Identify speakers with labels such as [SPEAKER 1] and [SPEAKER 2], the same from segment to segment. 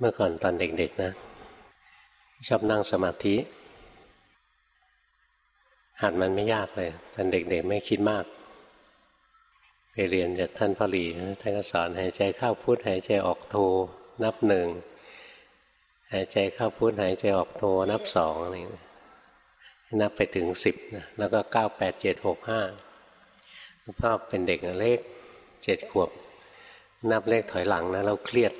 [SPEAKER 1] เมื่อก่อนตอนเด็กๆนะ ชอบนั่งสมาธิ หัดมันไม่ยากเลย ตอนเด็กๆไม่คิดมาก ไปเรียนจากท่านพอหลีท่านก็สอนหายใจเข้าพุทหายใจออกโทนับหนึ่งหายใจเข้าพุทหายใจออกโทนับสองอะไรนับไปถึงสิบนะแล้วก็เก้าแปดเจ็ดหกห้าพ่อเป็นเด็กเล็กเจ็ดขวบ นับเลขถอยหลังนะเราเครียด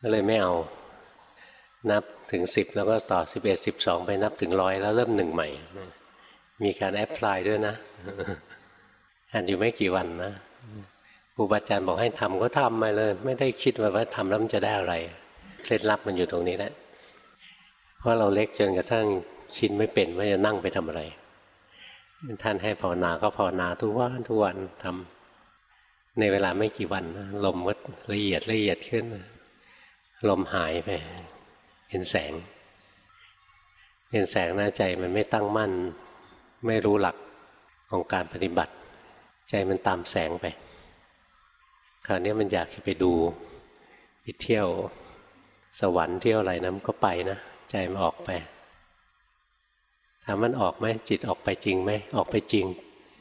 [SPEAKER 1] ก็เลยไม่เอา นับถึงสิบแล้วก็ต่อสิบเอ็ดสิบสองไปนับถึงร้อยแล้วเริ่มหนึ่งใหม่ มีการแอพพลายด้วยนะอ่านอยู่ไม่กี่วันนะครูบาอาจารย์บอกให้ทำก็ทำมาเลย ไม่ได้คิดว่าว่าทำแล้วมันจะได้อะไรเคล็ดลับมันอยู่ตรงนี้แหละเพราะเราเล็กจนกระทั่งคิดไม่เป็นว่าจะนั่งไปทำอะไร ท่านให้ภาวนาก็ภาวนาทุกวันทุกวันทำในเวลาไม่กี่วันลมก็ละเอียดละเอียดขึ้น ลมหายไปเห็นแสงเห็นแสงหน้าใจมันไม่ตั้งมั่น ไม่รู้หลักของการปฏิบัติ ใจมันตามแสงไปคราวนี้มันอยากไปดูไปเที่ยวสวรรค์เที่ยวอะไรนะมันก็ไปนะใจมันออกไปถามมันออกไหมจิตออกไปจริงไหมออกไปจริง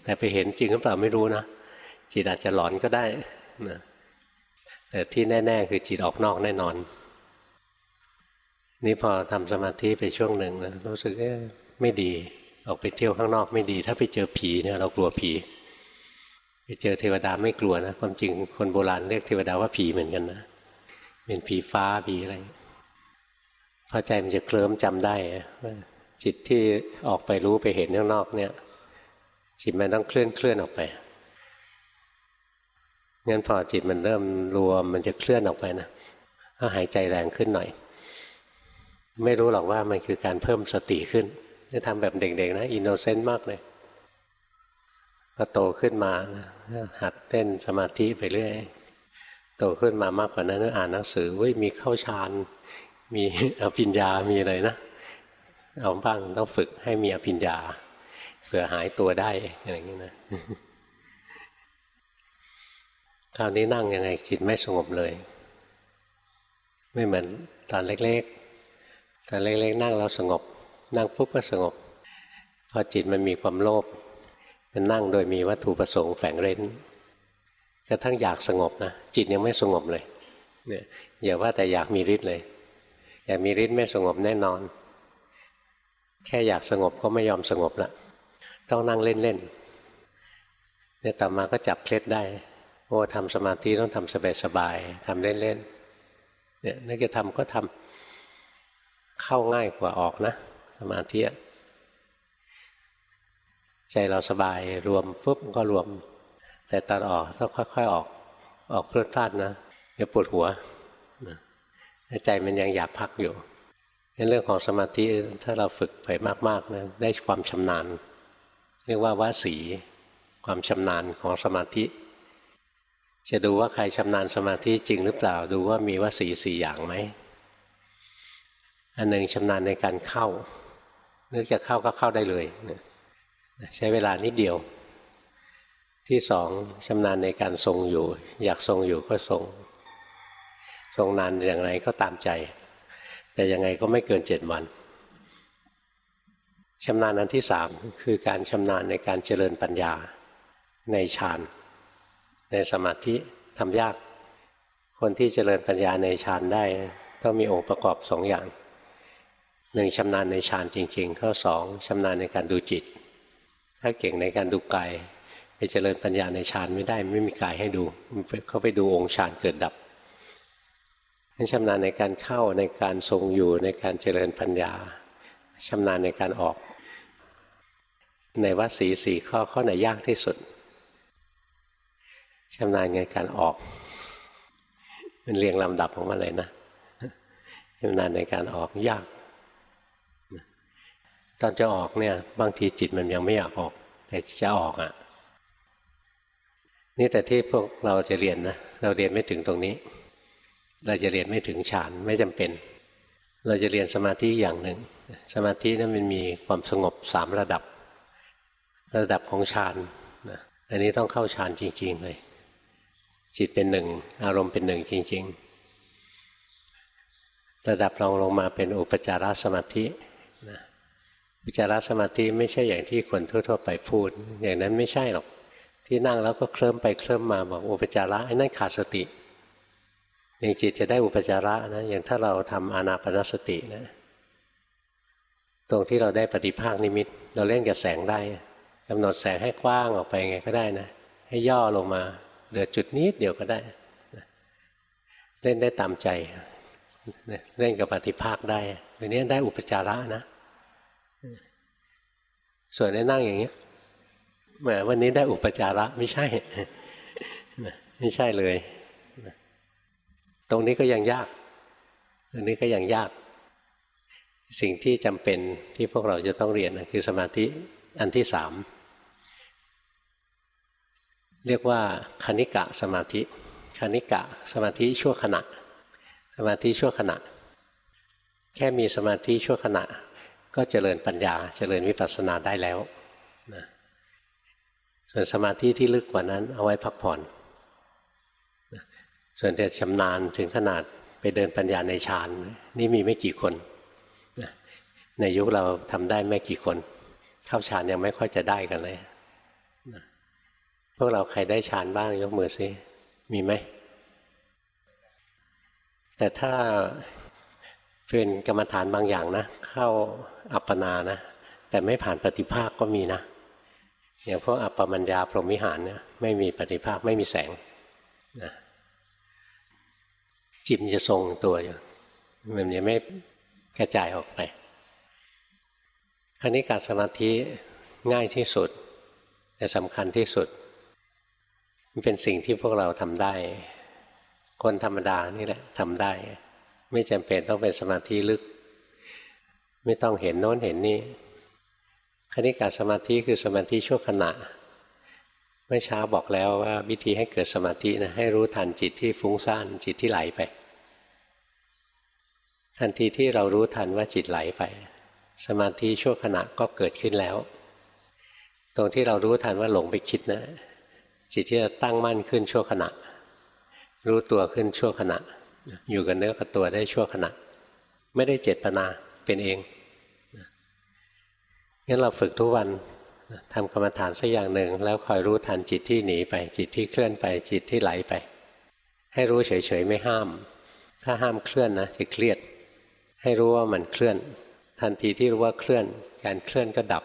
[SPEAKER 1] แต่ไปเห็นจริงหรือเปล่าไม่รู้นะจิตอาจจะหลอนก็ได้นะแต่ที่แน่ ๆ คือจิตออกนอกแน่นอน นี่พอทำสมาธิไปช่วงหนึ่งนะรู้สึกไม่ดี ออกไปเที่ยวข้างนอกไม่ดี ถ้าไปเจอผีเนี่ยเรากลัวผี ไปเจอเทวดาไม่กลัวนะ ความจริงคนโบราณเรียกเทวดาว่าผีเหมือนกันนะ เป็นผีฟ้าผีอะไรพอใจมันจะเคลิ้มจำได้ว่าจิตที่ออกไปรู้ไปเห็นข้างนอกเนี่ย จิตมันต้องเคลื่อนเคลื่อนออกไปงั้นพอจิตมันเริ่มรวมมันจะเคลื่อนออกไปนะก็หายใจแรงขึ้นหน่อย ไม่รู้หรอกว่ามันคือการเพิ่มสติขึ้นจะทำแบบเด็กๆนะ innocent มากเลยก็โตขึ้นมานะหัดเล่นสมาธิไปเรื่อยโตขึ้นมามากกว่านั้นอ่านหนังสือเว้ยมีเข้าฌานมีอภิญญามีอะไรนะเอาบ้างต้องฝึกให้มีอภิญญาเผื่อหายตัวได้อะไรอย่างนี้นะคราวนี้นั่งยังไงจิตไม่สงบเลย ไม่เหมือนตอนเล็ก ตอนเล็กๆนั่งแล้วสงบ นั่งปุ๊บก็สงบ พอจิตมันมีความโลภมันนั่งโดยมีวัตถุประสงค์แฝงเร้นกระทั่งอยากสงบนะจิตยังไม่สงบเลยเนี่ยอย่าว่าแต่อยากมีฤทธิ์เลย อยากมีฤทธิ์ไม่สงบแน่นอน แค่อยากสงบก็ไม่ยอมสงบละต้องนั่งเล่นๆเนี่ยต่อมาก็จับเคล็ดได้โอ้ทำสมาธิต้องทำสบายๆทำเล่นๆเนี่ยนึกจะทำก็ทำ เข้าง่ายกว่าออกนะ สมาธิใจเราสบายรวมปุ๊บก็รวม แต่ตอนออกต้องค่อย ๆออก ออกเพลิดพลาดนะอย่าปวดหัวใจมันยังอยากพักอยู่ในเรื่องของสมาธิถ้าเราฝึกไปมากๆนะได้ความชำนาญ เรียกว่าวาสี ความชำนาญของสมาธิ จะดูว่าใครชำนาญสมาธิจริงหรือเปล่าดูว่ามีวาสีสี่อย่างไหม อันหนึ่งชำนาญในการเข้า นึกจะเข้าก็เข้าได้เลย ใช้เวลานิดเดียว ที่สองชำนาญในการทรงอยู่ อยากทรงอยู่ก็ทรง ทรงนานอย่างไรก็ตามใจ แต่ยังไงก็ไม่เกินเจ็ดวันชำนาญอันที่สามคือการชำนาญในการเจริญปัญญาในฌานในสมาธิทำยาก คนที่เจริญปัญญาในฌานได้ ต้องมีองค์ประกอบสองอย่าง หนึ่งชำนาญในฌานจริง ๆ ข้อสองชำนาญในการดูจิต ถ้าเก่งในการดูกายไปเจริญปัญญาในฌานไม่ได้ไม่มีกายให้ดูเขาไปดูองค์ฌานเกิดดับนั้นชำนาญในการเข้าในการทรงอยู่ในการเจริญปัญญาชำนาญในการออก ในวัดสีสี่ข้อข้อไหนยากที่สุดชำนาญในการออก มันเรียงลำดับของมันเลยนะชำนาญในการออกยาก ตอนจะออกเนี่ย บางทีจิตมันยังไม่อยากออก แต่จะออกอะ่ะ นี่แต่ที่พวกเราจะเรียนนะเราเรียนไม่ถึงตรงนี้ เราจะเรียนไม่ถึงฌานไม่จำเป็น เราจะเรียนสมาธิอย่างหนึ่ง สมาธินั้นมันมีความสงบสามระดับ ระดับของฌานนะอันนี้ต้องเข้าฌานจริง ๆ เลย จิตเป็นหนึ่ง อารมณ์เป็นหนึ่งจริง ๆระดับรองลงมาเป็นอุปจารสมาธินะ อุปจารสมาธิไม่ใช่อย่างที่คนทั่ว ๆ ไปพูด อย่างนั้นไม่ใช่หรอก ที่นั่งแล้วก็เคลิ้มไปเคลิ้มมาบอกอุปจาระไอ้นั่นขาดสติอย่างจิตจะได้อุปจาระนะอย่างถ้าเราทำอานาปนสตินะ ตรงที่เราได้ปฏิภาคนิมิต เราเล่นกับแสงได้กำหนดแสงให้กว้างออกไปไงก็ได้นะ ให้ย่อลงมาเหลือจุดนิดเดียวก็ได้เล่นได้ตามใจเล่นกับปฏิภาคได้อันนี้ได้อุปจาระนะ ส่วนในนั่งอย่างนี้ยแหมวันนี้ได้อุปจาระไม่ใช่ไม่ใช่เลย ตรงนี้ก็ยังยาก ตรงนี้ก็ยังยาก สิ่งที่จำเป็นที่พวกเราจะต้องเรียนคือสมาธิอันที่สามเรียกว่าคณิกะสมาธิคณิกะสมาธิชั่วขณะ สมาธิชั่วขณะ แค่มีสมาธิชั่วขณะ ก็เจริญปัญญาเจริญวิปัสสนาได้แล้วนะส่วนสมาธิที่ลึกกว่านั้นเอาไว้พักผ่อนนะส่วนจะชำนาญถึงขนาดไปเดินปัญญาในฌานนี่มีไม่กี่คนนะในยุคเราทำได้ไม่กี่คน เข้าฌานยังไม่ค่อยจะได้กันเลยพวกเราใครได้ฌานบ้างยกมือซิมีไหมแต่ถ้า เป็นกรรมฐานบางอย่างนะ เข้าอัปปนานะ แต่ไม่ผ่านปฏิภาคก็มีนะอย่างพวกอัปปมัญญาพรหมิหารเนี่ยไม่มีปฏิภาคไม่มีแสงนะจิตจะทรงตัวอยู่มันยังไม่กระจายออกไปคณิกาสมาธิง่ายที่สุดแต่สำคัญที่สุด มันเป็นสิ่งที่พวกเราทำได้ คนธรรมดานี่แหละทำได้ ไม่จำเป็นต้องเป็นสมาธิลึก ไม่ต้องเห็นโน้นเห็นนี่คณิกาสมาธิคือสมาธิชั่วขณะ เมื่อเช้าบอกแล้วว่าวิธีให้เกิดสมาธินะให้รู้ทันจิตที่ฟุ้งซ่านจิตที่ไหลไปทันทีที่เรารู้ทันว่าจิตไหลไป สมาธิชั่วขณะก็เกิดขึ้นแล้ว ตรงที่เรารู้ทันว่าหลงไปคิดนะ จิตที่จะตั้งมั่นขึ้นชั่วขณะ รู้ตัวขึ้นชั่วขณะ อยู่กับเนื้อกับตัวได้ชั่วขณะ ไม่ได้เจตนาเป็นเองงั้นเราฝึกทุกวันทำกรรมฐานสักอย่างหนึ่ง แล้วคอยรู้ทันจิตที่หนีไป จิตที่เคลื่อนไป จิตที่ไหลไป ให้รู้เฉยๆไม่ห้าม ถ้าห้ามเคลื่อนนะจะเครียด ให้รู้ว่ามันเคลื่อน ทันทีที่รู้ว่าเคลื่อน การเคลื่อนก็ดับ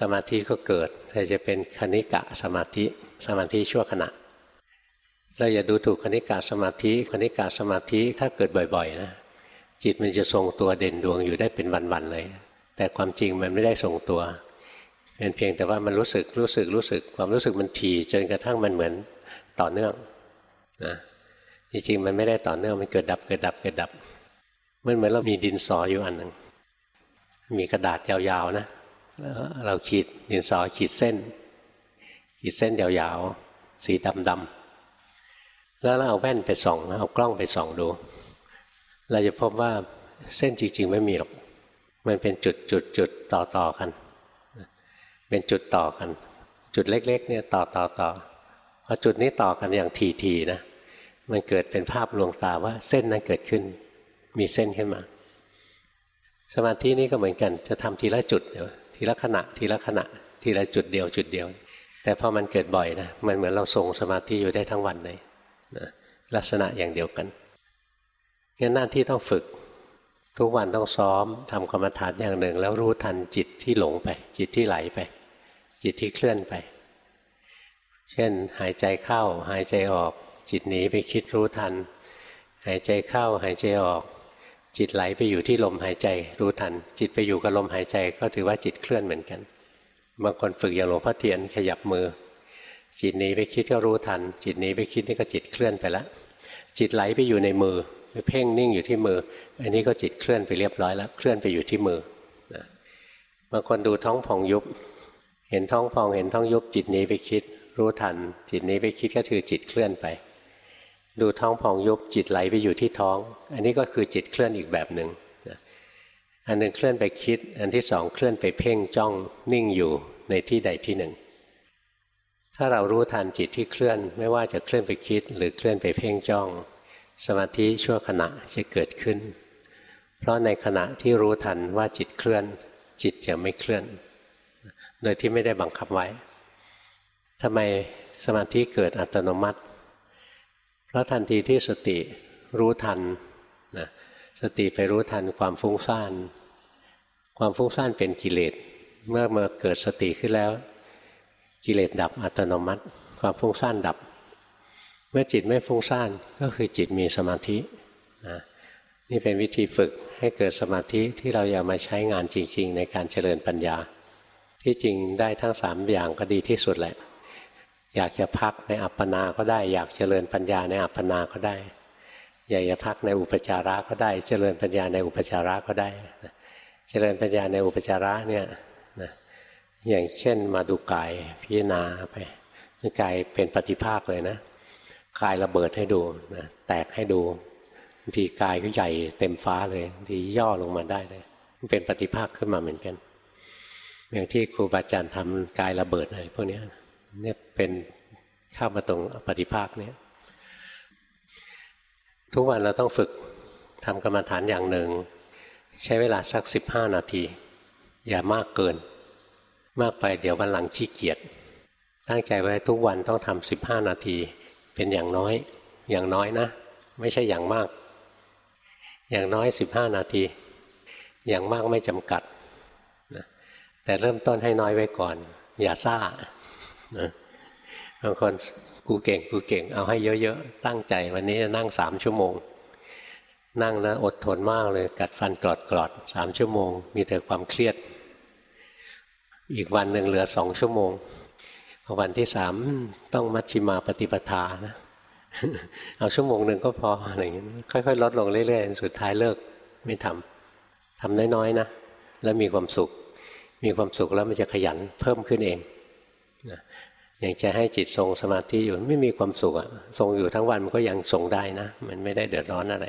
[SPEAKER 1] สมาธิก็เกิดแต่จะเป็นคณิกะสมาธิ สมาธิชั่วขณะ เราอย่าดูถูกคณิกาสมาธิคณิกาสมาธิถ้าเกิดบ่อยๆนะจิตมันจะทรงตัวเด่นดวงอยู่ได้เป็นวันๆเลย แต่ความจริงมันไม่ได้ทรงตัว เป็นเพียงแต่ว่ามันรู้สึกรู้สึกรู้สึก ความรู้สึกมันทีจนกระทั่งมันเหมือนต่อเนื่องนะจริงๆมันไม่ได้ต่อเนื่องมันเกิดดับเกิดดับเกิดดับมันเหมือนเรามีดินสออยู่อันหนึ่งมีกระดาษยาวๆนะแล้วเราขีดดินสอขีดเส้นขีดเส้นยาวๆสีดำๆ แล้วเราเอาแว่นไปส่องเอากล้องไปส่องดู เราจะพบว่าเส้นจริง ๆ ไม่มีหรอก มันเป็นจุดจุดจุดต่อต่อกัน เป็นจุดต่อกัน จุดเล็ก ๆ เนี่ยต่อต่อต่อพอจุดนี้ต่อกันอย่างทีๆนะ มันเกิดเป็นภาพลวงตาว่าเส้นนั้นเกิดขึ้น มีเส้นขึ้นมา สมาธินี้ก็เหมือนกัน จะทำทีละจุดเดียวทีละขณะ ทีละขณะ ทีละจุดเดียวจุดเดียว แต่พอมันเกิดบ่อยนะ มันเหมือนเราทรงสมาธิอยู่ได้ทั้งวันเลย นะลักษณะอย่างเดียวกันงั้นหน้าที่ต้องฝึก ทุกวันต้องซ้อมทำกรรมฐานอย่างหนึ่ง แล้วรู้ทันจิตที่หลงไป จิตที่ไหลไป จิตที่เคลื่อนไป เช่น หายใจเข้า หายใจออก จิตหนีไปคิดรู้ทัน หายใจเข้าหายใจออก จิตไหลไปอยู่ที่ลมหายใจรู้ทัน จิตไปอยู่กับลมหายใจก็ถือว่าจิตเคลื่อนเหมือนกันบางคนฝึกอย่างหลวงพ่อเทียนขยับมือ จิตหนีไปคิดก็รู้ทัน จิตหนีไปคิดนี่ก็จิตเคลื่อนไปแล้วจิตไหลไปอยู่ในมือไปเพ่งนิ่งอยู่ที่มือ อันนี้ก็จิตเคลื่อนไปเรียบร้อยแล้ว เคลื่อนไปอยู่ที่มือบางคนดูท้องพองยุบ เห็นท้องพองเห็นท้องยุบ จิตหนีไปคิด รู้ทัน จิตหนีไปคิดก็คือจิตเคลื่อนไป ดูท้องพองยุบ จิตไหลไปอยู่ที่ท้อง อันนี้ก็คือจิตเคลื่อนอีกแบบหนึ่งอันหนึ่งเคลื่อนไปคิด อันที่สองเคลื่อนไปเพ่งจ้องนิ่งอยู่ในที่ใดที่หนึ่ง ถ้าเรารู้ทันจิตที่เคลื่อน ไม่ว่าจะเคลื่อนไปคิดหรือเคลื่อนไปเพ่งจ้อง สมาธิชั่วขณะจะเกิดขึ้น เพราะในขณะที่รู้ทันว่าจิตเคลื่อน จิตจะไม่เคลื่อน โดยที่ไม่ได้บังคับไว้ทำไมสมาธิเกิดอัตโนมัติ เพราะทันทีที่สติรู้ทันนะสติไปรู้ทันความฟุ้งซ่าน ความฟุ้งซ่านเป็นกิเลส เมื่อเมื่อเกิดสติขึ้นแล้ว กิเลสดับอัตโนมัติ ความฟุ้งซ่านดับ เมื่อจิตไม่ฟุ้งซ่านก็คือจิตมีสมาธินะนี่เป็นวิธีฝึกให้เกิดสมาธิที่เราอยากมาใช้งานจริง ๆ ในการเจริญปัญญา ที่จริงได้ทั้งสามอย่างก็ดีที่สุดแหละ อยากจะพักในอัปปนาก็ได้ อยากเจริญปัญญาในอัปปนาก็ได้ อยากจะพักในอุปจาระก็ได้ เจริญปัญญาในอุปจาระก็ได้ เจริญปัญญาในอุปจาระเนี่ย อย่างเช่นมาดูกายพิจารณาไปกายเป็นปฏิภาคเลยนะกายระเบิดให้ดูนะแตกให้ดูบางทีกายก็ใหญ่เต็มฟ้าเลยบางทีย่อลงมาได้เลยมันเป็นปฏิภาคขึ้นมาเหมือนกัน อย่างที่ครูบาอาจารย์ทำกายระเบิดอะไรพวกนี้เนี่ยเป็นเข้ามาตรงปฏิภาคเนี่ยทุกวันเราต้องฝึกทำกรรมฐานอย่างหนึ่ง ใช้เวลาสักสิบห้านาที อย่ามากเกิน มากไปเดี๋ยววันหลังขี้เกียจตั้งใจไว้ทุกวันต้องทำสิบห้านาที เป็นอย่างน้อย อย่างน้อยนะ ไม่ใช่อย่างมาก อย่างน้อยสิบห้านาที อย่างมากไม่จำกัดนะแต่เริ่มต้นให้น้อยไว้ก่อน อย่าซ่านะบางคนกูเก่งกูเก่ง เอาให้เยอะๆ ตั้งใจวันนี้จะนั่งสามชั่วโมง นั่งนะอดทนมากเลยกัดฟันกรอดกรอดสามชั่วโมง มีแต่ความเครียด อีกวันหนึ่งเหลือสองชั่วโมง วันที่สามต้องมัชชิมาปฏิปทานะเอาชั่วโมงหนึ่งก็พออะไรอย่างนี้ค่อย ๆ ลดลงเรื่อยๆ สุดท้ายเลิกไม่ทำทำน้อยๆนะแล้วมีความสุข มีความสุขแล้วมันจะขยันเพิ่มขึ้นเองนะอย่างจะให้จิตทรงสมาธิอยู่ไม่มีความสุขอะทรงอยู่ทั้งวันมันก็ยังทรงได้นะ มันไม่ได้เดือดร้อนอะไร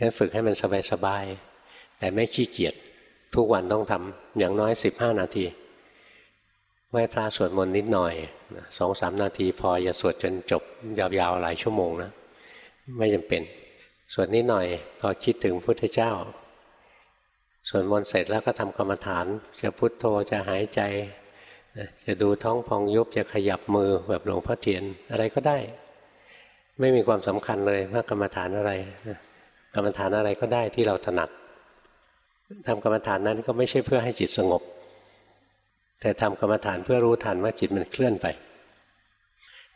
[SPEAKER 1] งั้นฝึกให้มันสบายๆแต่ไม่ขี้เกียจ ทุกวันต้องทำอย่างน้อยสิบห้านาทีไหว้พระสวดมนต์นิดหน่อยสองสามนาทีพออย่าสวดจนจบยาวๆหลายชั่วโมงนะ ไม่จำเป็น สวดนิดหน่อยพอคิดถึงพุทธเจ้าสวดมนต์เสร็จแล้วก็ทำกรรมฐาน จะพุทโธจะหายใจ จะดูท้องพองยุบจะขยับมือแบบหลวงพ่อเทียนอะไรก็ได้ ไม่มีความสำคัญเลยว่ากรรมฐานอะไร กรรมฐานอะไรก็ได้ที่เราถนัด ทำกรรมฐานนั้นก็ไม่ใช่เพื่อให้จิตสงบ แต่ทำกรรมฐานเพื่อรู้ทันว่าจิตมันเคลื่อนไป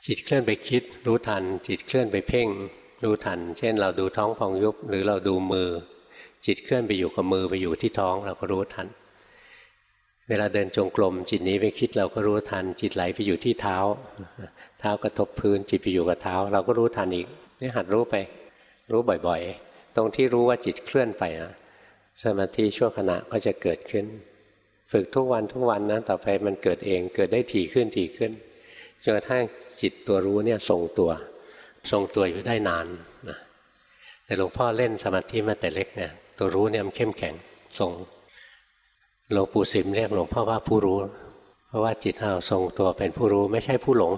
[SPEAKER 1] จิตเคลื่อนไปคิด รู้ทัน จิตเคลื่อนไปเพ่ง รู้ทัน เช่น เราดูท้องพองยุบหรือเราดูมือ จิตเคลื่อนไปอยู่กับมือไปอยู่ที่ท้องเราก็รู้ทัน เวลาเดินจงกรมจิตนี้ไปคิดเราก็รู้ทัน จิตไหลไปอยู่ที่เท้า เท้ากระทบพื้น จิตไปอยู่กับเท้า เราก็รู้ทันอีกนี่หัดรู้ไป รู้บ่อยๆ ตรงที่รู้ว่าจิตเคลื่อนไปนะ สมาธิชั่วขณะก็จะเกิดขึ้น ฝึกทุกวันทุกวันนะต่อไปมันเกิดเองเกิดได้ถี่ขึ้นถี่ขึ้นจนกระทั่งจิตตัวรู้เนี่ยทรงตัว ทรงตัวอยู่ได้นานนะแต่หลวงพ่อเล่นสมาธิมาแต่เล็กเนี่ยตัวรู้เนี่ยมันเข้มแข็งทรงหลวงปู่สิมเรียกหลวงพ่อว่าผู้รู้ เพราะว่าจิตเราทรงตัวเป็นผู้รู้ไม่ใช่ผู้หลง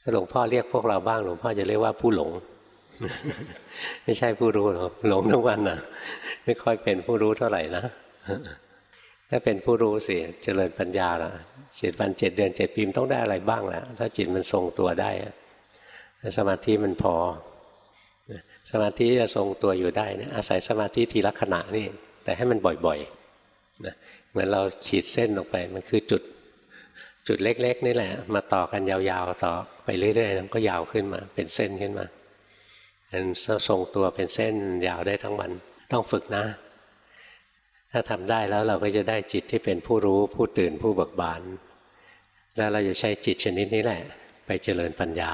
[SPEAKER 1] ถ้าหลวงพ่อเรียกพวกเราบ้างหลวงพ่อจะเรียกว่าผู้หลง ไม่ใช่ผู้รู้หรอกหลงทั้งวันนะไม่ค่อยเป็นผู้รู้เท่าไหร่นะถ้าเป็นผู้รู้สิเจริญปัญญาละเจ็ดวันเจ็ดเดือนเจ็ดปีมต้องได้อะไรบ้างแหละถ้าจิตมันทรงตัวได้สมาธิมันพอ สมาธิจะทรงตัวอยู่ได้นะอาศัยสมาธิทีละขณะนี่แต่ให้มันบ่อยๆนะเหมือนเราขีดเส้นลงไปมันคือจุดจุดเล็ก ๆ นี่แหละ มาต่อกันยาวๆ ต่อไปเรื่อยๆมันก็ยาวขึ้นมา เป็นเส้นขึ้นมา มันทรงตัวเป็นเส้นยาวได้ทั้งวันต้องฝึกนะ ถ้าทำได้แล้วเราก็จะได้จิตที่เป็นผู้รู้ผู้ตื่นผู้เบิกบาน แล้วเราจะใช้จิตชนิดนี้แหละ ไปเจริญปัญญา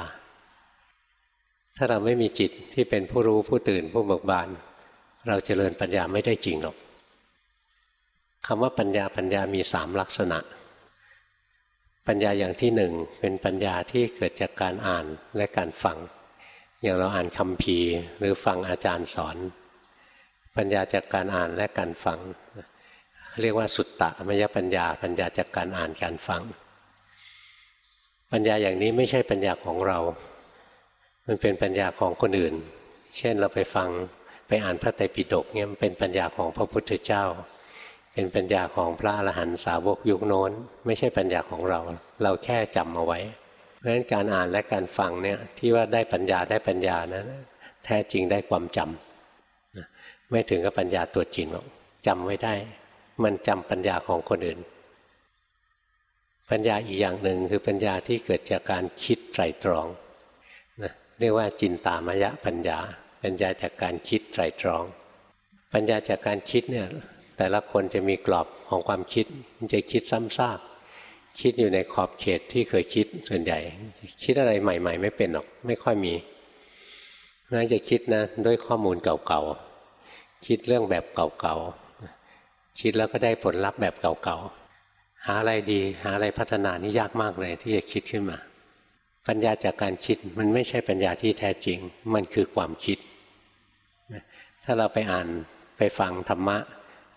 [SPEAKER 1] ถ้าเราไม่มีจิตที่เป็นผู้รู้ผู้ตื่นผู้เบิกบาน เราเจริญปัญญาไม่ได้จริงหรอกคำว่าปัญญาปัญญามีสามลักษณะ ปัญญาอย่างที่หนึ่งเป็นปัญญาที่เกิดจากการอ่านและการฟัง อย่างเราอ่านคำพีหรือฟังอาจารย์สอน ปัญญาจากการอ่านและการฟัง เรียกว่าสุตตะมยปัญญา ปัญญาจากการอ่านการฟัง ปัญญาอย่างนี้ไม่ใช่ปัญญาของเรา มันเป็นปัญญาของคนอื่น เช่นเราไปฟังไปอ่านพระไตรปิฎกเนี่ยมันเป็นปัญญาของพระพุทธเจ้า เป็นปัญญาของพระอรหันตสาวกยุคโน้น ไม่ใช่ปัญญาของเรา เราแค่จำเอาไว้ เพราะฉะนั้นการอ่านและการฟังเนี่ยที่ว่าได้ปัญญาได้ปัญญานะั้นแท้จริงได้ความจำไม่ถึงกับปัญญาตัวจริงหรอกจำไว้ได้ มันจำปัญญาของคนอื่น ปัญญาอีกอย่างหนึ่งคือปัญญาที่เกิดจากการคิดไตรตรองนะเรียกว่าจินตามยะปัญญา ปัญญาจากการคิดไตรตรอง ปัญญาจากการคิดเนี่ยแต่ละคนจะมีกรอบของความคิดมันจะคิดซ้ำซาก คิดอยู่ในขอบเขตที่เคยคิดส่วนใหญ่ คิดอะไรใหม่ ๆ ไม่เป็นหรอก ไม่ค่อยมีน่าจะคิดนะด้วยข้อมูลเก่าๆคิดเรื่องแบบเก่าๆคิดแล้วก็ได้ผลลัพธ์แบบเก่าๆหาอะไรดี หาอะไรพัฒนานี่ยากมากเลยที่จะคิดขึ้นมา ปัญญาจากการคิดมันไม่ใช่ปัญญาที่แท้จริง มันคือความคิด ถ้าเราไปอ่านไปฟังธรรมะ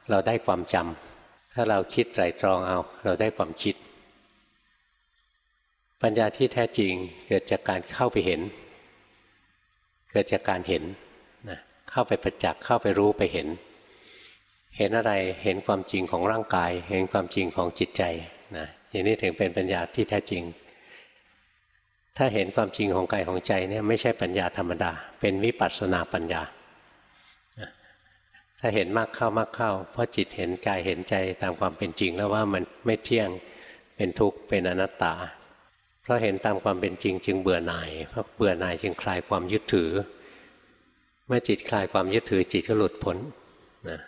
[SPEAKER 1] เราได้ความจำถ้าเราคิดไตรตรองเอา เราได้ความคิด ปัญญาที่แท้จริงเกิดจากการเข้าไปเห็น เกิดจากการเห็นนะเข้าไปประจักษ์เข้าไปรู้ไปเห็น เห็นอะไรเห็นความจริงของร่างกาย เห็นความจริงของจิตใจนะอย่างนี้ถึงเป็นปัญญาที่แท้จริง ถ้าเห็นความจริงของกายของใจเนี่ยไม่ใช่ปัญญาธรรมดา เป็นวิปัสสนาปัญญา ถ้าเห็นมากเข้ามากเข้า เพราะจิตเห็นกายเห็นใจตามความเป็นจริงแล้วว่ามันไม่เที่ยงเป็นทุกข์เป็นอนัตตา เพราะเห็นตามความเป็นจริง จึงเบื่อหน่ายเพราะเบื่อหน่ายจึงคลายความยึดถือ เมื่อจิตคลายความยึดถือ จิตก็หลุดพ้นนะ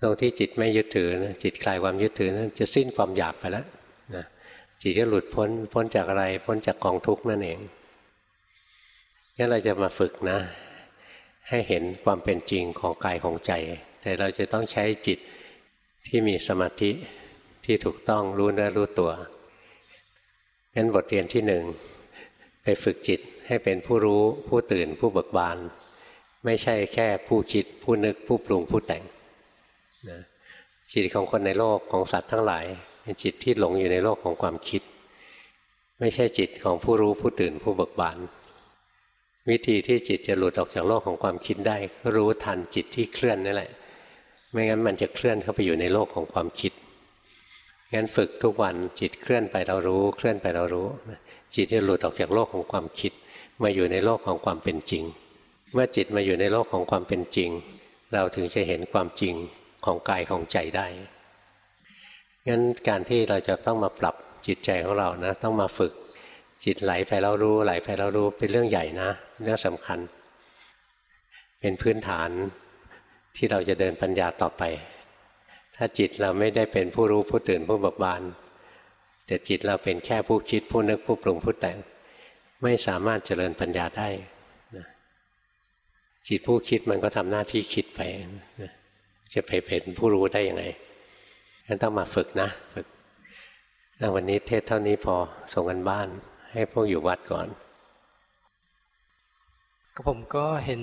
[SPEAKER 1] ตรงที่จิตไม่ยึดถือนะจิตคลายความยึดถือนั้นจะสิ้นความอยากไปแล้วนะจิตก็หลุดพ้นพ้นจากอะไร พ้นจากกองทุกข์นั่นเองงั้นเราจะมาฝึกนะ ให้เห็นความเป็นจริงของกายของใจ แต่เราจะต้องใช้จิตที่มีสมาธิที่ถูกต้องรู้เนื้อรู้ตัว งั้นบทเรียนที่หนึ่งไปฝึกจิตให้เป็นผู้รู้ผู้ตื่นผู้เบิกบาน ไม่ใช่แค่ผู้คิด ผู้นึกผู้ปรุงผู้แต่งนะจิตของคนในโลกของสัตว์ทั้งหลายเป็นจิตที่หลงอยู่ในโลกของความคิด ไม่ใช่จิตของผู้รู้ผู้ตื่นผู้เบิกบาน วิธีที่จิตจะหลุดออกจากโลกของความคิดได้ก็รู้ทันจิตที่เคลื่อนนั่นแหละ ไม่งั้นมันจะเคลื่อนเข้าไปอยู่ในโลกของความคิด งั้นฝึกทุกวันจิตเคลื่อนไปเรารู้ เคลื่อนไปเรารู้ จิตจะหลุดออกจากโลกของความคิด มาอยู่ในโลกของความเป็นจริง เมื่อจิตมาอยู่ในโลกของความเป็นจริง เราถึงจะเห็นความจริงของกายของใจได้งั้นการที่เราจะต้องมาปรับจิตใจของเรานะ ต้องมาฝึกจิตไหลไปเรารู้ไหลไปเรารู้เป็นเรื่องใหญ่นะเรื่องสำคัญ เป็นพื้นฐานที่เราจะเดินปัญญาต่อไป ถ้าจิตเราไม่ได้เป็นผู้รู้ผู้ตื่นผู้เบิกบาน แต่จิตเราเป็นแค่ผู้คิดผู้นึกผู้ปรุงผู้แต่ง ไม่สามารถเจริญปัญญาได้นะจิตผู้คิดมันก็ทำหน้าที่คิดไปนะจะไปเป็นผู้รู้ได้ยังไงงั้นต้องมาฝึกนะฝึกวันนี้เทศเท่านี้พอส่งกันบ้าน ให้พวกอยู่วัดก่อน
[SPEAKER 2] ก็ผมก็เห็น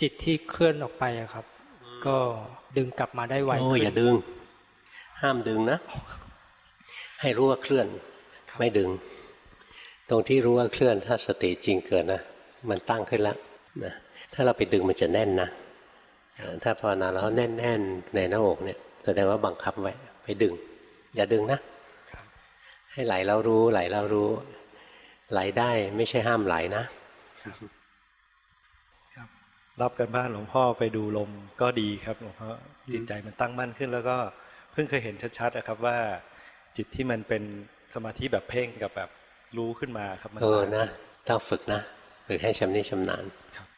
[SPEAKER 2] จิตที่เคลื่อนออกไปอะครับ ก็ดึงกลับมาได้ไว
[SPEAKER 1] โอ้
[SPEAKER 2] ขึ้น
[SPEAKER 1] อย่าดึง ห้ามดึงนะ ให้รู้ว่าเคลื่อน ไม่ดึง ตรงที่รู้ว่าเคลื่อน ถ้าสติจริงเกิดนะ มันตั้งขึ้นแล้วนะถ้าเราไปดึงมันจะแน่นนะอ่าถ้าภาวนาแล้วแน่นๆนในหน้าอกเนี่ยแสดงว่าบังคับไว้ไปดึง อย่าดึงนะ
[SPEAKER 2] ครับ
[SPEAKER 1] ให้ไหลเรารู้ไหลเรารู้ ไหลได้ไม่ใช่ห้ามไหลนะ
[SPEAKER 3] รับกันบ้านหลวงพ่อไปดูลมก็ดีครับหลวงพ่อจิตใจมันตั้งมั่นขึ้น แล้วก็เพิ่งเคยเห็นชัดๆนะครับว่า จิตที่มันเป็นสมาธิแบบเพ่งกับแบบรู้ขึ้นมาครับมั
[SPEAKER 1] เออ
[SPEAKER 3] ต่างกั
[SPEAKER 1] นะต้องฝึกนะฝึกให้ชำนิชำนาญ
[SPEAKER 3] ครับ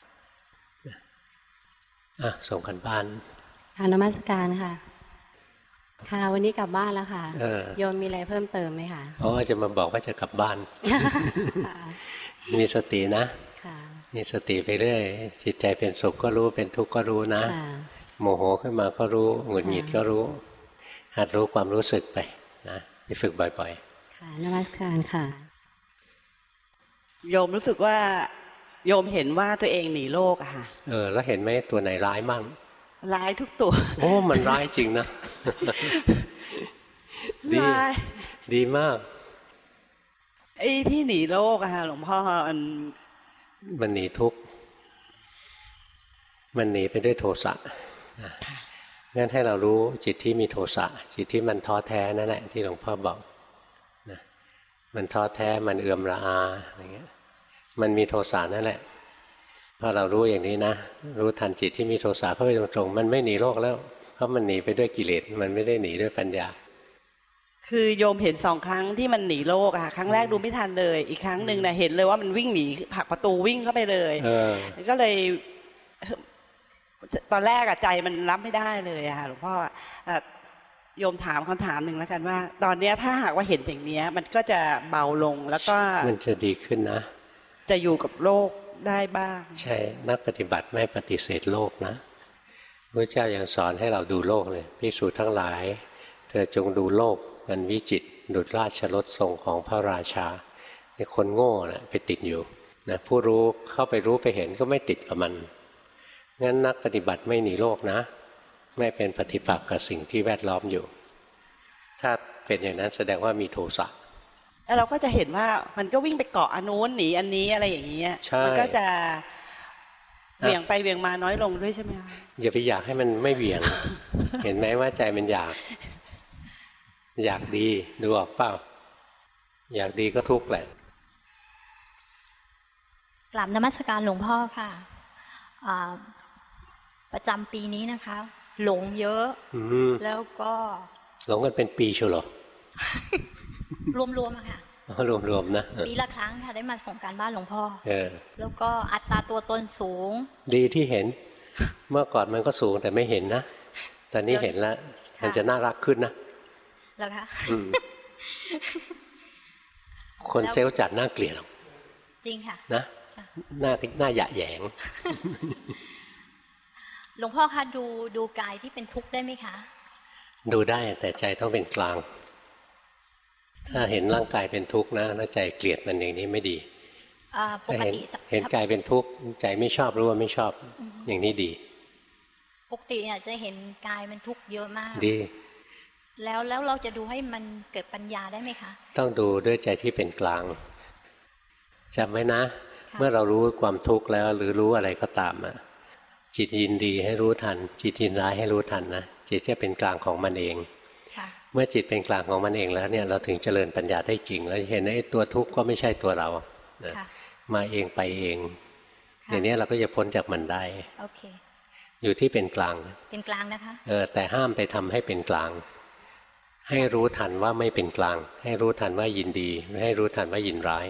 [SPEAKER 1] อะส่งกันบ้าน
[SPEAKER 4] ค่ะนมัสการค่ะ ค่ะ วันนี้กลับบ้านแล้วค่ะ
[SPEAKER 1] เออ
[SPEAKER 4] โยมมีอะไรเพิ่มเติมไหมคะ
[SPEAKER 1] เพราะว่าจะมาบอกว่าจะกลับบ้าน
[SPEAKER 4] ค่ะ
[SPEAKER 1] มีสตินะ
[SPEAKER 4] ค่ะ
[SPEAKER 1] มีสติไปเรื่อยจิตใจเป็นสุขก็รู้เป็นทุกข์ก็รู้นะ
[SPEAKER 4] ค่ะ
[SPEAKER 1] โมโหขึ้นมาก็รู้หงุดหงิดก็รู้ หัดรู้ความรู้สึกไปนะไปฝึกบ่อย
[SPEAKER 4] ค่ะนมัสการค่ะ
[SPEAKER 5] โยมรู้สึกว่าโยมเห็นว่าตัวเองหนีโลกอะค่ะ
[SPEAKER 1] ๆเออ แล้วเห็นไหมตัวไหนร้ายมั่ง
[SPEAKER 5] ร้ายทุกตัว
[SPEAKER 1] โอ้ มันร้ายจริงนะ ดี
[SPEAKER 5] ร้าย
[SPEAKER 1] ดีมาก
[SPEAKER 5] ไอ้ที่หนีโลกอะค่ะหลวงพ่อมัน
[SPEAKER 1] มันหนีทุกข์มันหนีไปด้วยโทสะงั้นให้เรารู้จิตที่มีโทสะจิตที่มันท้อแท้นั่นแหละที่หลวงพ่อบอกนะมันท้อแท้มันเอื่อมระอาอะไรเงี้ยมันมีโทสะนั่นแหละพอเรารู้อย่างนี้นะ รู้ทันจิตที่มีโทสะเข้าไปตรงๆ มันไม่หนีโลกแล้ว เพราะมันหนีไปด้วยกิเลสมันไม่ได้หนีด้วยปัญญา
[SPEAKER 5] คือโยมเห็นสองครั้งที่มันหนีโลกอะค่ะครั้งแรกดูไม่ทันเลย อีกครั้งหนึ่งนะเห็นเลยว่ามันวิ่งหนีผลักประตูวิ่งเข้าไปเลย
[SPEAKER 1] เออ
[SPEAKER 5] ก็เลยตอนแรกอะใจมันรับไม่ได้เลยอะค่ะหลวงพ่ออะโยมถามคำถามหนึ่งแล้วกันว่า ตอนเนี้ยถ้าหากว่าเห็นอย่างเนี้ย มันก็จะเบาลงแล้วก็
[SPEAKER 1] มันจะดีขึ้นนะ
[SPEAKER 5] จะอยู่กับโลกได้บ้าง
[SPEAKER 1] ใช่นักปฏิบัติไม่ปฏิเสธโลกนะพระเจ้ายังสอนให้เราดูโลกเลยพิสูจน์ทั้งหลาย เธอจงดูโลก มันวิจิตรดุจราชรถทรงของพระราชาในคนโง่นะไปติดอยู่นะผู้รู้เข้าไปรู้ไปเห็นก็ไม่ติดกับมันงั้นนักปฏิบัติไม่หนีโลกนะ ไม่เป็นปฏิปักษ์กับสิ่งที่แวดล้อมอยู่ ถ้าเป็นอย่างนั้นแสดงว่ามีโทสะ
[SPEAKER 5] แล้วเราก็จะเห็นว่ามันก็วิ่งไปเกาะอันนู้นหนีอันนี้อะไรอย่างเงี้ย
[SPEAKER 1] ใช่
[SPEAKER 5] มัก็จะเหวี่ยงไปเหวี่ยงมาน้อยลงด้วยใช่ไหมคะ
[SPEAKER 1] อย่าไปอยากให้มันไม่เหวี่ยง เห็นไหมว่าใจมันอยาก อยากดีดูออกเปล่า อยากดีก็ทุกข์แหละ
[SPEAKER 6] กราบนมัสการหลวงพ่อค่ะอ่าประจำปีนี้นะคะ หลงเยอะ
[SPEAKER 1] อืม
[SPEAKER 6] แล้วก็
[SPEAKER 1] หลงกันเป็นปีเชียวเหรอ
[SPEAKER 6] รวมๆอะค่ะ
[SPEAKER 1] รวมๆนะเออ
[SPEAKER 6] ปีละครั้งค่ะได้มาส่งการบ้านหลวงพ่อ
[SPEAKER 1] เออ
[SPEAKER 6] แล้วก็อัตราตัวตนสูง
[SPEAKER 1] ดีที่เห็น เมื่อก่อนมันก็สูงแต่ไม่เห็นนะตอนนี้
[SPEAKER 6] เดี๋ยว
[SPEAKER 1] เห็นแล้ว
[SPEAKER 6] ค่ะ
[SPEAKER 1] มันจะน่ารักขึ้นนะ
[SPEAKER 6] แล้วคะ
[SPEAKER 1] อืมคน
[SPEAKER 6] แล้ว
[SPEAKER 1] เซลล์จัดน่าเกลียดหรอก
[SPEAKER 6] จริงค่ะ
[SPEAKER 1] นะหน้าหน้าหยะแหยง
[SPEAKER 6] หลวงพ่อคะดูดูกายที่เป็นทุกข์ได้ไหมคะ
[SPEAKER 1] ดูได้แต่ใจต้องเป็นกลาง ถ้าเห็นร่างกายเป็นทุกข์นะแล้วใจเกลียดมันอย่างนี้ไม่ดี
[SPEAKER 6] อ่าป
[SPEAKER 1] ถ้ากเห็น
[SPEAKER 6] ติ
[SPEAKER 1] เห็นกายเป็นทุกข์ใจไม่ชอบรู้ว่าไม่ชอบอย่างนี้ดี
[SPEAKER 6] ปกติเนี่ยจะเห็นกายมันทุกข์เยอะมาก
[SPEAKER 1] ดี
[SPEAKER 6] แล้วแล้วเราจะดูให้มันเกิดปัญญาได้ไหมคะ
[SPEAKER 1] ต้องดูด้วยใจที่เป็นกลางจำไว้นะ
[SPEAKER 6] ค่ะ
[SPEAKER 1] เมื่อเรารู้ความทุกข์แล้วหรือรู้อะไรก็ตามอะจิตยินดีให้รู้ทัน จิตยินร้ายให้รู้ทันนะจิตจะเป็นกลางของมันเอง
[SPEAKER 6] ค่ะ
[SPEAKER 1] เมื่อจิตเป็นกลางของมันเองแล้วเนี่ยเราถึงเจริญปัญญาได้จริง แล้วเห็นไอ้ตัวทุกข์ก็ไม่ใช่ตัวเรานะ
[SPEAKER 6] ค่ะ
[SPEAKER 1] มาเองไปเอง
[SPEAKER 6] ค่ะ
[SPEAKER 1] อย่างนี้เราก็จะพ้นจากมันได้
[SPEAKER 6] โอเค
[SPEAKER 1] อยู่ที่เป็นกลาง
[SPEAKER 6] เป็นกลางนะคะ
[SPEAKER 1] เออแต่ห้ามไปทำให้เป็นกลาง ให้รู้ทันว่าไม่เป็นกลาง ให้รู้ทันว่ายินดี ให้รู้ทันว่ายินร้าย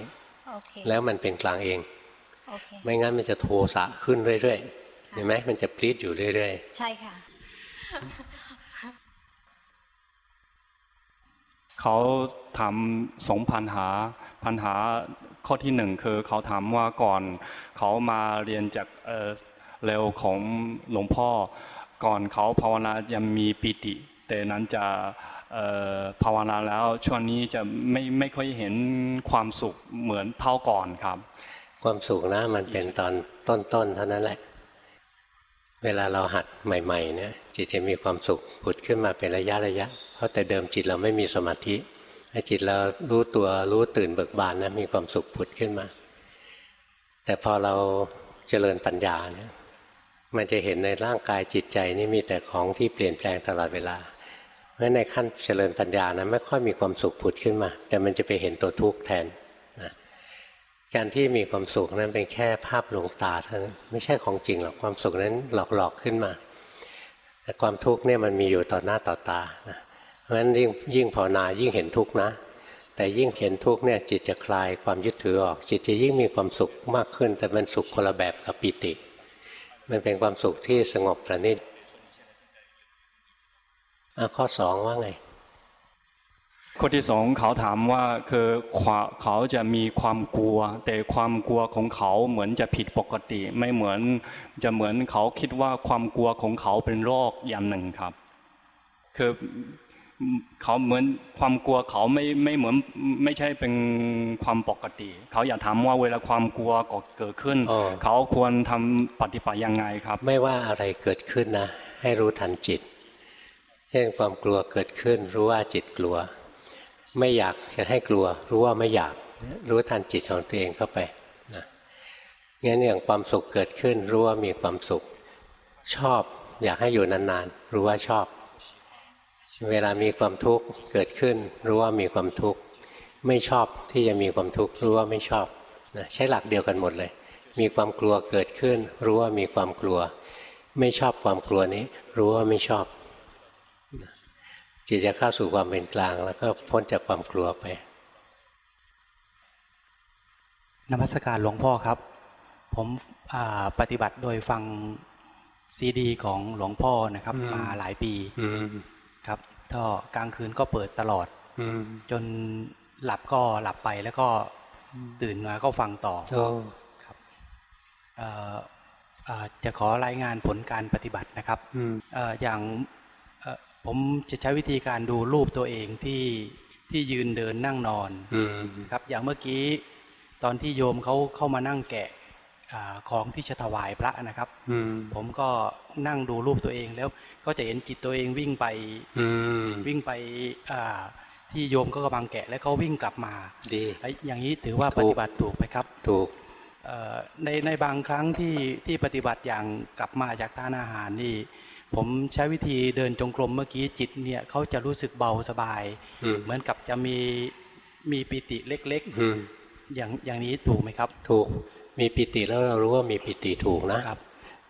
[SPEAKER 6] โอเค
[SPEAKER 1] แล้วมันเป็นกลางเอง
[SPEAKER 6] โอเค
[SPEAKER 1] ไม่งั้นมันจะโทสะขึ้นเรื่อยๆเห็นไหมมันจะพลีดอยู่เรื่อย
[SPEAKER 6] ใช่ค่ะ
[SPEAKER 7] เขาถามสองปัญหาปัญหาข้อที่หนึ่งคือเขาถามว่าก่อน เขามาเรียนจากเอ่อเร็วของหลวงพ่อ ก่อนเขาภาวนายังมีปิติ แต่นั้นจะเอ่อ ภาวนาแล้วช่วงนี้จะไม่ไม่ค่อยเห็นความสุขเหมือนเท่าก่อนครับ
[SPEAKER 1] ความสุขนะมันเป็นตอนต้นๆเท่านั้นแหละ เวลาเราหัดใหม่ๆเนี่ยจิตจะมีความสุขผุดขึ้นมาเป็นระยะระยะ เพราะแต่เดิมจิตเราไม่มีสมาธิจิตเรารู้ตัวรู้ตื่นเบิกบานนะมีความสุขผุดขึ้นมา แต่พอเราเจริญปัญญาเนี่ยมันจะเห็นในร่างกายจิตใจนี่มีแต่ของที่เปลี่ยนแปลงตลอดเวลา เพราะในขั้นเจริญปัญญานะไม่ค่อยมีความสุขผุดขึ้นมา แต่มันจะไปเห็นตัวทุกข์แทนนะการที่มีความสุขนั้นเป็นแค่ภาพลวงตาเท่านั้นไม่ใช่ของจริงหรอกความสุขนั้นหลอกๆขึ้นมา แต่ความทุกข์เนี่ยมันมีอยู่ต่อหน้าต่อตานะเพราะฉะนั้นยิ่งยิ่งภาวนายิ่งเห็นทุกข์นะ แต่ยิ่งเห็นทุกข์เนี่ยจิตจะคลายความยึดถือออก จิตจะยิ่งมีความสุขมากขึ้น แต่มันสุขคนละแบบกับปิติ มันเป็นความสุขที่สงบประณีต ข้อสองว่าไง
[SPEAKER 7] ข้อที่สองเขาถามว่าคือความเขาจะมีความกลัว แต่ความกลัวของเขาเหมือนจะผิดปกติ ไม่เหมือนจะเหมือนเขาคิดว่าความกลัวของเขาเป็นโรคอย่างหนึ่งครับ คือเขาเหมือนความกลัวเขาไม่ไม่เหมือนไม่ใช่เป็นความปกติ เขาอยากถามว่าเวลาความกลัวเกิดขึ้น
[SPEAKER 1] อ๋อ
[SPEAKER 7] เขาควรทำปฏิบัติยังไงครับ
[SPEAKER 1] ไม่ว่าอะไรเกิดขึ้นนะ ให้รู้ทันจิตเช่นความกลัวเกิดขึ้น รู้ว่าจิตกลัว ไม่อยากจะให้กลัว รู้ว่าไม่อยากรู้ทันจิตของตัวเองเข้าไปนะงั้นอย่างความสุขเกิดขึ้น รู้ว่ามีความสุข ชอบ อยากให้อยู่นานๆ รู้ว่าชอบ เวลามีความทุกข์เกิดขึ้น รู้ว่ามีความทุกข์ไม่ชอบที่จะมีความทุกข์รู้ว่าไม่ชอบนะใช้หลักเดียวกันหมดเลย มีความกลัวเกิดขึ้น รู้ว่ามีความกลัว ไม่ชอบความกลัวนี้ รู้ว่าไม่ชอบ จิตจะเข้าสู่ความเป็นกลาง แล้วก็พ้นจากความกลัวไป
[SPEAKER 8] นมัสการหลวงพ่อครับ ผมอ่าปฏิบัติโดยฟังซีดี ของหลวงพ่อนะครับ
[SPEAKER 1] อืม
[SPEAKER 8] มาหลายปี
[SPEAKER 1] อืม
[SPEAKER 8] ครับก็กลางคืนก็เปิดตลอด
[SPEAKER 1] อืม
[SPEAKER 8] จนหลับก็หลับไปแล้วก็ตื่นมาก็ฟังต่อ
[SPEAKER 1] โอ้
[SPEAKER 8] เอ่อเอ่อจะขอรายงานผลการปฏิบัตินะครับ
[SPEAKER 1] อืม
[SPEAKER 8] เอ่ออย่างเอ่อ ผมจะใช้วิธีการดูรูปตัวเองที่ที่ยืนเดินนั่งนอน
[SPEAKER 1] อืม
[SPEAKER 8] ครับ อย่างเมื่อกี้ตอนที่โยมเขาเข้ามานั่งแกะอาของที่จะถวายพระนะครับ
[SPEAKER 1] อืม
[SPEAKER 8] ผมก็นั่งดูรูปตัวเองแล้วก็จะเห็นจิตตัวเองวิ่งไป
[SPEAKER 1] อืม
[SPEAKER 8] วิ่งไปอ่าที่โยมก็กำลังแกะแล้วก็วิ่งกลับมา
[SPEAKER 1] ดี
[SPEAKER 8] ไอ้อย่างนี้ถือว่า
[SPEAKER 1] ถูก
[SPEAKER 8] ปฏิบัติถูกไหมครับ
[SPEAKER 1] ถูก
[SPEAKER 8] เอ่อในในบางครั้งที่ที่ปฏิบัติอย่างกลับมาจากทานอาหารนี่ ผมใช้วิธีเดินจงกรมเมื่อกี้จิตเนี่ยเขาจะรู้สึกเบาสบาย
[SPEAKER 1] อืม
[SPEAKER 8] เหมือนกับจะมีมีปิติเล็ก
[SPEAKER 1] อืม
[SPEAKER 8] ๆอย่างอย่างนี้ถูกไหมครับ
[SPEAKER 1] ถูกมีปิติแล้วเรารู้ว่ามีปิติถูกนะ
[SPEAKER 8] ครับ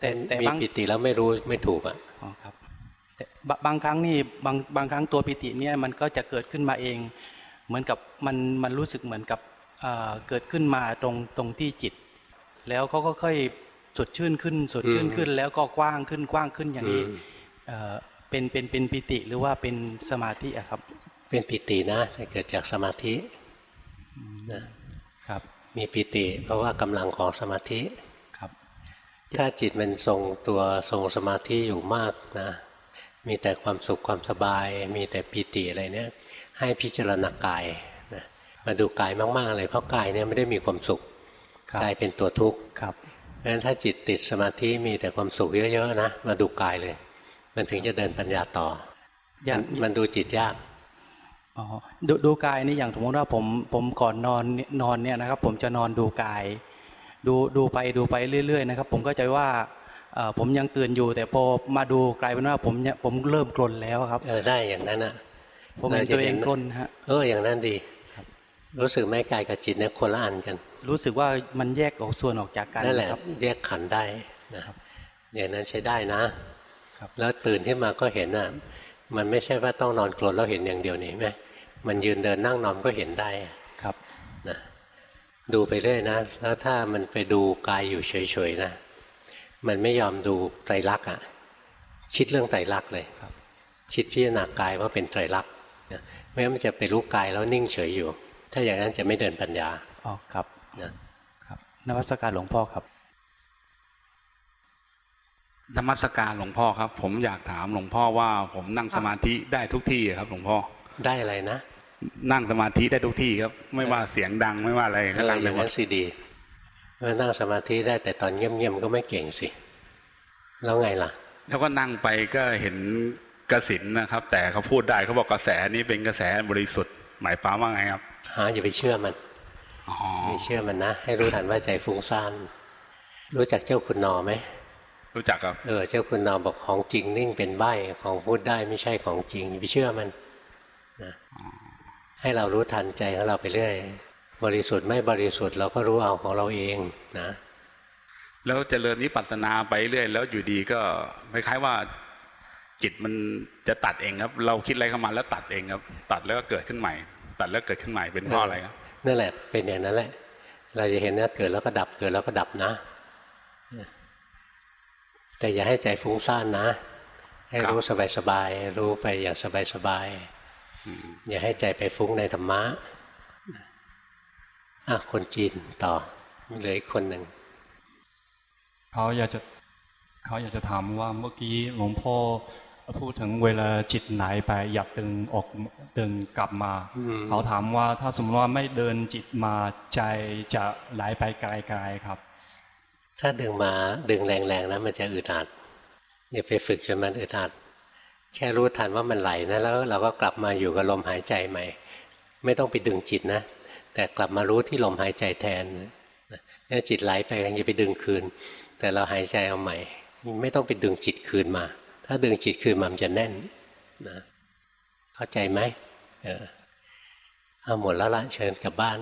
[SPEAKER 8] แต่แต่
[SPEAKER 1] มี
[SPEAKER 8] บาง
[SPEAKER 1] ปิติแล้วไม่รู้ไม่ถูกอะ
[SPEAKER 8] อ๋อครับแต่บะบางครั้งนี่บางบางครั้งตัวปิติเนี่ยมันก็จะเกิดขึ้นมาเอง เหมือนกับมันมันรู้สึกเหมือนกับเอ่อเกิดขึ้นมาตรงตรงที่จิต แล้วเขาก็ค่อย สดชื่นขึ้น สดชื่นขึ้น แล้วก็กว้างขึ้นกว้างขึ้นอย่างนี้
[SPEAKER 1] อืม
[SPEAKER 8] เอ่อเป็นเป็นเป็นปิติหรือว่าเป็นสมาธิอะครับ
[SPEAKER 1] เป็นปิตินะแต่เกิดจากสมาธินะ
[SPEAKER 8] ครับ
[SPEAKER 1] มีปิติ เพราะว่ากำลังของสมาธิ
[SPEAKER 8] ครับ
[SPEAKER 1] ถ้าจิตมันทรงตัวทรงสมาธิอยู่มากนะ มีแต่ความสุขความสบาย มีแต่ปิติอะไรเนี่ย ให้พิจารณากายนะมาดูกายมากๆเลยเพราะกายเนี่ยไม่ได้มีความสุข
[SPEAKER 8] ครับ
[SPEAKER 1] กายเป็นตัวทุกข์
[SPEAKER 8] ครับ
[SPEAKER 1] เพราะฉะนั้นถ้าจิตติดสมาธิมีแต่ความสุขเยอะๆนะมาดูกายเลย มันถึงจะเดินปัญญาต่อ
[SPEAKER 8] อย่าง
[SPEAKER 1] มันมันดูจิตยาก
[SPEAKER 8] อ๋อดูดูกายนี่อย่างสมมติว่าผมผมก่อนนอนเนี่ยนอนเนี่ยนะครับ ผมจะนอนดูกาย ดูดูไปดูไปเรื่อย ๆ นะครับ ผมก็จะว่าเอ่อผมยังตื่นอยู่ แต่พอมาดูกลายเป็นว่าผมเนี่ยผมเริ่มกลนแล้วครับ
[SPEAKER 1] เออได้อย่างนั้นอะ
[SPEAKER 8] ผมเห็นตัวเองกลนฮะ
[SPEAKER 1] เอออย่างนั้นดี รู้สึกไหมกายกับจิตเนี่ยคนละอันกัน
[SPEAKER 8] รู้สึกว่ามันแยกออกส่วนออกจากกัน
[SPEAKER 1] นั่นแหละ
[SPEAKER 8] ครับ
[SPEAKER 1] แยกขันธ์ได้นะครับอย่างนั้นใช้ได้นะครับแล้วตื่นขึ้นมาก็เห็นอะมันไม่ใช่ว่าต้องนอนกรนแล้วเห็นอย่างเดียวนี่ไหมมันยืนเดินนั่งนอนก็เห็นได้
[SPEAKER 8] ครับ
[SPEAKER 1] นะดูไปเรื่อยนะ แล้วถ้ามันไปดูกายอยู่เฉยๆนะ มันไม่ยอมดูไตรลักษณ์อะคิดเรื่องไตรลักษณ์เลยคิดพิจารณากายว่าเป็นไตรลักษณ์นะไม่งั้นมันจะไปรู้กายแล้วนิ่งเฉยอยู่ ถ้าอย่างนั้นจะไม่เดินปัญญา
[SPEAKER 8] อ๋อครับ
[SPEAKER 1] นะ
[SPEAKER 8] ครับนวัตการหลวงพ่อครับ
[SPEAKER 9] นมัสการหลวงพ่อครับ ผมอยากถามหลวงพ่อว่า ผมนั่งสมาธิได้ทุกที่ครับ หลวงพ่อ
[SPEAKER 1] ได้อะไรนะ
[SPEAKER 9] นั่งสมาธิได้ทุกที่ครับ ไม่ว่าเสียงดังไม่ว่าอะไร
[SPEAKER 1] เอ
[SPEAKER 9] ก็
[SPEAKER 1] อ
[SPEAKER 9] ดัง
[SPEAKER 1] อ
[SPEAKER 9] ไป
[SPEAKER 1] ย่าง
[SPEAKER 9] หมด
[SPEAKER 1] นั้นสิดีเมื่อนั่งสมาธิได้แต่ตอนเงียบๆก็ไม่เก่งสิ แล้วไงล่ะ
[SPEAKER 9] แล้วก็นั่งไปก็เห็นกสินนะครับ แต่เขาพูดได้เขาบอกกระแสนี้เป็นกระแสบริสุทธิ์ หมายความว่าไงครับ
[SPEAKER 1] หาอย่าไปเชื่อมัน
[SPEAKER 9] อ๋อ
[SPEAKER 1] ไม่เชื่อมันนะ ให้รู้ทันว่าใจฟุ้งซ่านรู้จักเจ้าคุณนอไหม
[SPEAKER 9] รู้จักครับ
[SPEAKER 1] เออเจ้าคุณนอบอกของจริงนิ่งเป็นใบของพูดได้ไม่ใช่ของจริงอย่าไปเชื่อมันนะให้เรารู้ทันใจของเราไปเรื่อยบริสุทธิ์ไม่บริสุทธิ์เราก็รู้เอาของเราเองนะ
[SPEAKER 9] แล้วเจริญวิปัสสนาไปเรื่อย แล้วอยู่ดีก็คล้ายๆว่าจิตมันจะตัดเองครับ เราคิดอะไรเข้ามาแล้วตัดเองครับ ตัดแล้วก็เกิดขึ้นใหม่ ตัดแล้วเกิดขึ้นใหม่เป็นเพราะอะไรครับ
[SPEAKER 1] นั่นแหละเป็นอย่างนั้นแหละ เราจะเห็นว่าเกิดแล้วก็ดับเกิดแล้วก็ดับนะ แต่อย่าให้ใจฟุ้งซ่านนะ ให้รู้สบายๆรู้ไปอย่างสบายๆอย่าให้ใจไปฟุ้งในธรรมะอะคนจีนต่อเหลืออีกคนหนึ่ง
[SPEAKER 7] เขาอยากจะเขาอยากจะถามว่าเมื่อกี้หลวงพ่อ พูดถึงเวลาจิตไหนไปอยากดึงออกดึงกลับมา เขาถามว่าถ้าสมมติว่าไม่เดินจิตมาใจจะไหลไปไกลๆครับ
[SPEAKER 1] ถ้าดึงมาดึงแรงๆนะมันจะอึดอัดอย่าไปฝึกจนมันอึดอัดแค่รู้ทันว่ามันไหลนะแล้ว เราก็กลับมาอยู่กับลมหายใจใหม่ ไม่ต้องไปดึงจิตนะ แต่กลับมารู้ที่ลมหายใจแทนนะเนี่ยจิตไหลไปอย่าไปดึงคืน แต่เราหายใจเอาใหม่ ไม่ต้องไปดึงจิตคืนมา ถ้าดึงจิตคืนมันจะแน่นนะเข้าใจไหมเออเอาหมดแล้วละเชิญกลับบ้าน